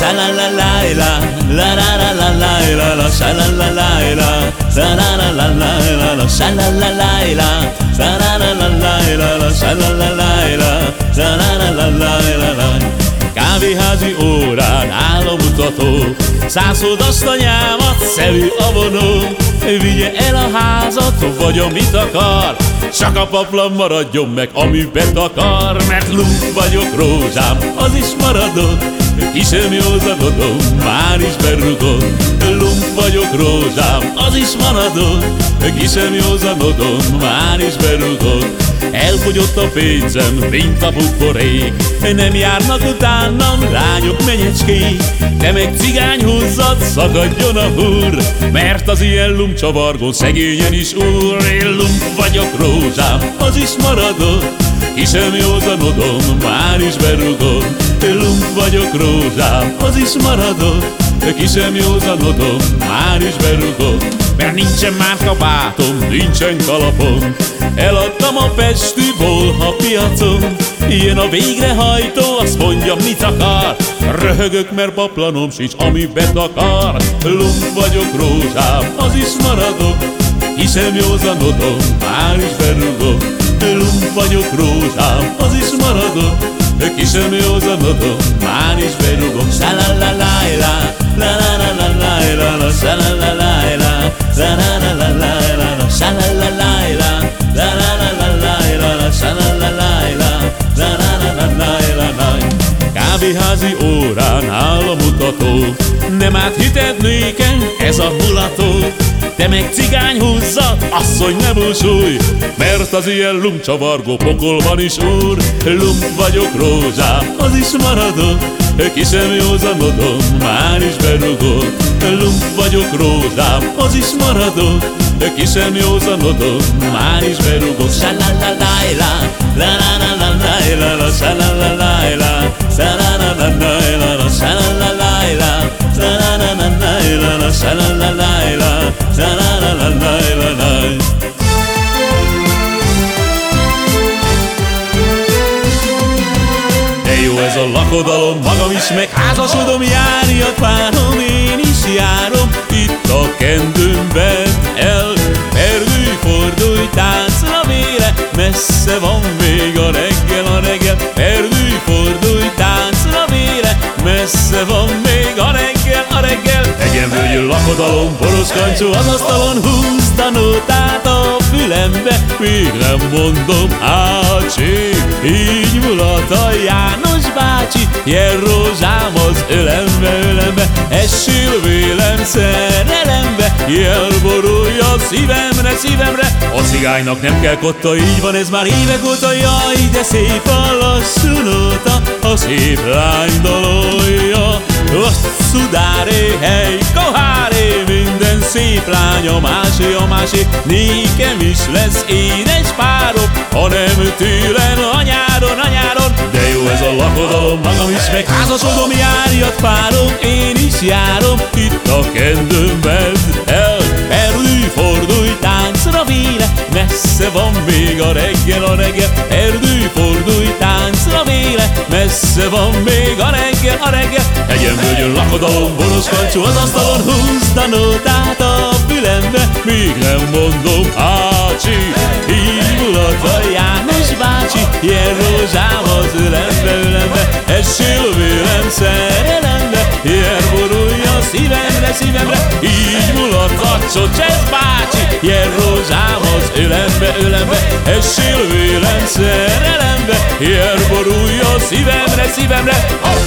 sha la la la la la la la la la la la sha la la la la la la la la la la la sha la la la la la la la la la la la sha la la la la la la la la la la Kávéházi órán áll a mutató Szászod azt anyámat, szelű a vonó. Vigye el a házat, vagy amit akar. Csak a paplan maradjon meg, amiben akar Mert lump vagyok rózsám, az is maradott Hiszem józanodom, már is berugom. Lump vagyok rózsám, az is maradott Hiszem józanodom, már is berugom Elfogyott a pénzem, mint a buborék. Nem járnak utánam lányok, menyecskék Te meg cigány húzzad, szakadjon a húr Mert az ilyen lumcsavargó szegényen is úr. Én lump vagyok rózsám, az is maradott Hiszem józanodom, már is berugom Lump vagyok rózsám, az is maradott Hiszem józanodom, már is berugom mert nincsen már kabátom, nincsen kalapom. Eladtam a pesti volha piacon Jön a végrehajtó, azt mondja, mit akar. Röhögök, mert paplanom sincs, ami betakar. Lump vagyok rózsám, az is maradok. Hiszem józanodom, már is berúgom. Lump vagyok rózsám, az is maradok. Kisem józanodom, már is berúgom. Sa la la la la la la Kávéházi órán áll a mutató. Nem áthited néken ez a mulató. Te meg cigány húzzad, asszony ne búsulj Mert az ilyen lumcsavargó pokolban is úr. Lump vagyok rózsám, az is maradok Kisem józanodom, már is berugok csak rózsám, az is maradok De ki sem józanodok Már is berúgok Sálálálálá Lálálálálá Sálálálálá Sálálálálá Sálálálálá Sálálálálá Sálálálálá Sálálálálá De jó ez a lakodalom, magam is meg házasodom, a párom én is járom, itt a kendőmben el. Perdülj, fordulj, táncra vére, messze van még a reggel, a reggel. Perdülj, fordulj, táncra vére, messze van még a reggel, a reggel. Legyen völgyű lakodalom, boros kancsó az asztalon, húzd a nótát a fülembe, még nem mondom, ácsi, így mulat a János bácsi, jel rózsám az ölembe, ölembe, essél vélem szerelembe, jel borulja szívemre, szívemre, a cigánynak nem kell kotta, így van ez már évek óta, jaj, de szép a lassú nóta, a szép lány dalolja, hosszú dáré, hely, koháré, minden szép lány a másé, a másé, nékem is lesz édes párom, ha nem tőlem a nyáron, a de jó ez a lakodalom, magam is meg házasodom, járjat párom, is járom, itt a kendőmben, el, erdőj, fordulj, táncra vére, messze van még a reggel, a reggel, erdőj, fordulj, táncra vére, messze van még a reggel, a reggel, hegyen völgyön lakodalom, boros kancsó az asztalon, húzd a nótát a fülembe, még nem mondom, ácsi, így mulat a János bácsi, ilyen rózsám az ölembe, ölembe, essél vélem borulja fáj a szívemre Így mulathatszod Csesz bácsi Jel rózsám az ölembe, ölembe Essél vélem szerelembe Jel borulj a szívemre, szívemre Hopp!